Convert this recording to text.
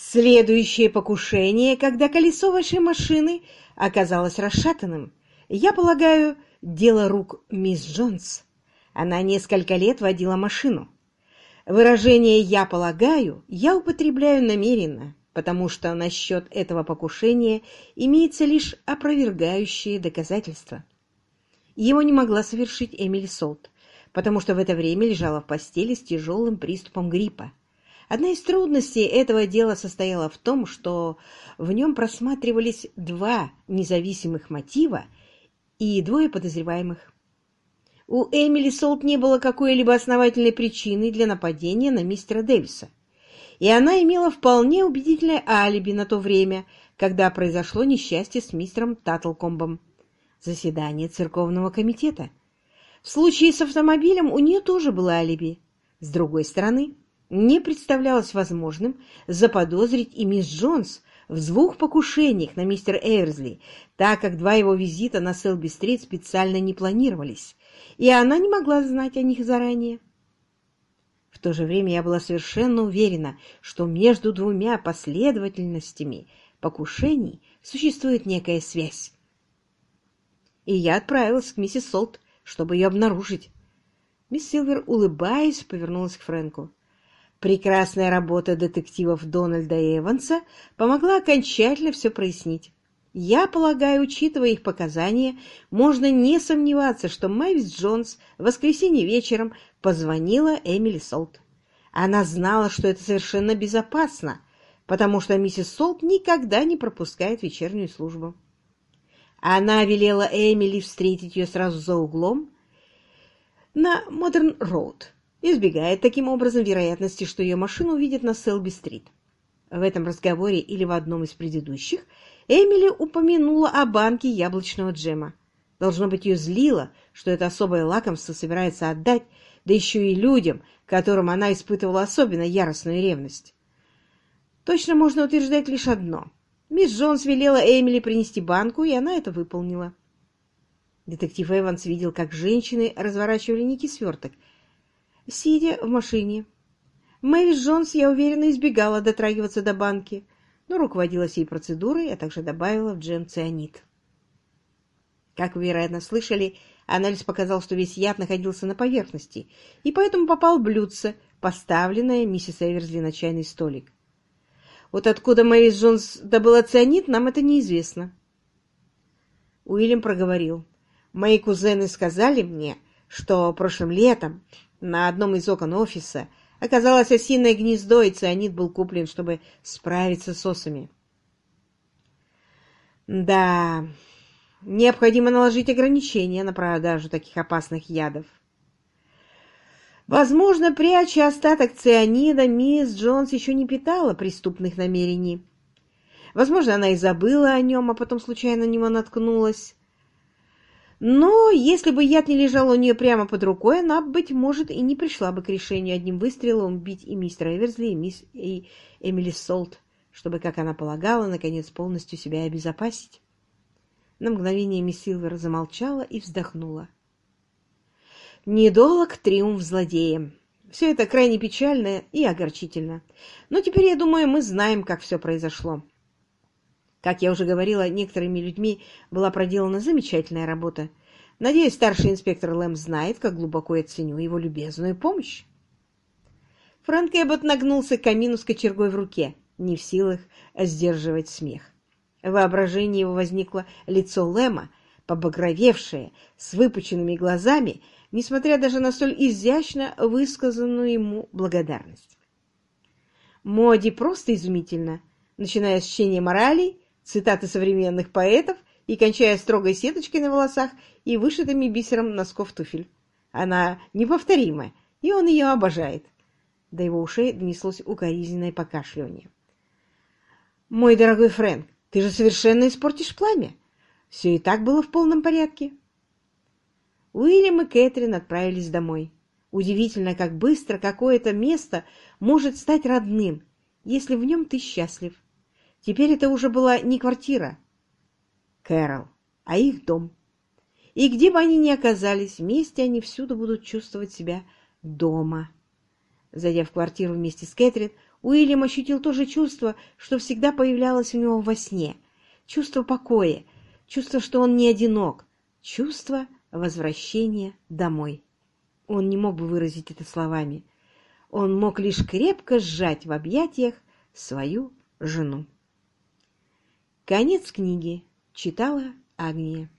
Следующее покушение, когда колесо вашей машины оказалось расшатанным. Я полагаю, дело рук мисс Джонс. Она несколько лет водила машину. Выражение «я полагаю» я употребляю намеренно, потому что насчет этого покушения имеется лишь опровергающее доказательство. Его не могла совершить Эмили Солт, потому что в это время лежала в постели с тяжелым приступом гриппа. Одна из трудностей этого дела состояла в том, что в нем просматривались два независимых мотива и двое подозреваемых. У Эмили Солт не было какой-либо основательной причины для нападения на мистера Дэвиса, и она имела вполне убедительное алиби на то время, когда произошло несчастье с мистером Таттлкомбом. Заседание церковного комитета. В случае с автомобилем у нее тоже было алиби. С другой стороны, не представлялось возможным заподозрить и мисс Джонс в двух покушениях на мистера Эверсли, так как два его визита на Селби-стрит специально не планировались, и она не могла знать о них заранее. В то же время я была совершенно уверена, что между двумя последовательностями покушений существует некая связь. И я отправилась к миссис Солт, чтобы ее обнаружить. Мисс Силвер, улыбаясь, повернулась к Фрэнку. Прекрасная работа детективов Дональда Эванса помогла окончательно все прояснить. Я полагаю, учитывая их показания, можно не сомневаться, что Мэвис Джонс в воскресенье вечером позвонила Эмили Солт. Она знала, что это совершенно безопасно, потому что миссис Солт никогда не пропускает вечернюю службу. Она велела Эмили встретить ее сразу за углом на Модерн-Роуд избегая таким образом вероятности, что ее машину увидят на Селби-стрит. В этом разговоре или в одном из предыдущих Эмили упомянула о банке яблочного джема. Должно быть, ее злило, что это особое лакомство собирается отдать, да еще и людям, которым она испытывала особенно яростную ревность. Точно можно утверждать лишь одно. Мисс Джонс велела Эмили принести банку, и она это выполнила. Детектив Эванс видел, как женщины разворачивали некий сверток — сидя в машине. Мэвис Джонс, я уверена, избегала дотрагиваться до банки, но руководила сей процедурой, а также добавила в джем цианид. Как вы, вероятно, слышали, анализ показал, что весь яд находился на поверхности, и поэтому попал в блюдце, поставленное миссис Эверсли на чайный столик. Вот откуда Мэвис Джонс добыла цианид, нам это неизвестно. Уильям проговорил. Мои кузены сказали мне, что прошлым летом на одном из окон офиса оказалось осиное гнездо, и цианид был куплен, чтобы справиться с осами. Да, необходимо наложить ограничения на продажу таких опасных ядов. Возможно, пряча остаток цианида, мисс Джонс еще не питала преступных намерений. Возможно, она и забыла о нем, а потом случайно на него наткнулась. Но если бы яд не лежал у нее прямо под рукой, она, быть может, и не пришла бы к решению одним выстрелом убить и мистера Эверсли, и мисс и Эмили Солт, чтобы, как она полагала, наконец полностью себя обезопасить. На мгновение мисс Силвер замолчала и вздохнула. Недолг триумф злодея. Все это крайне печально и огорчительно. Но теперь, я думаю, мы знаем, как все произошло. Как я уже говорила, некоторыми людьми была проделана замечательная работа. Надеюсь, старший инспектор Лэм знает, как глубоко я ценю его любезную помощь. Фрэнк Эббот нагнулся к камину с кочергой в руке, не в силах сдерживать смех. В воображении его возникло лицо Лэма, побагровевшее, с выпученными глазами, несмотря даже на столь изящно высказанную ему благодарность. Моди просто изумительно, начиная с чтения морали цитаты современных поэтов и кончая строгой сеточкой на волосах и вышитыми бисером носков туфель. Она неповторимая, и он ее обожает. До его ушей донеслось укоризненное покашливание. «Мой дорогой Фрэнк, ты же совершенно испортишь пламя. Все и так было в полном порядке». Уильям и Кэтрин отправились домой. Удивительно, как быстро какое-то место может стать родным, если в нем ты счастлив. Теперь это уже была не квартира Кэрол, а их дом. И где бы они ни оказались, вместе они всюду будут чувствовать себя дома. Зайдя в квартиру вместе с Кэтрин, Уильям ощутил то же чувство, что всегда появлялось у него во сне. Чувство покоя, чувство, что он не одинок, чувство возвращения домой. Он не мог бы выразить это словами. Он мог лишь крепко сжать в объятиях свою жену. Конец книги. Читала Агния.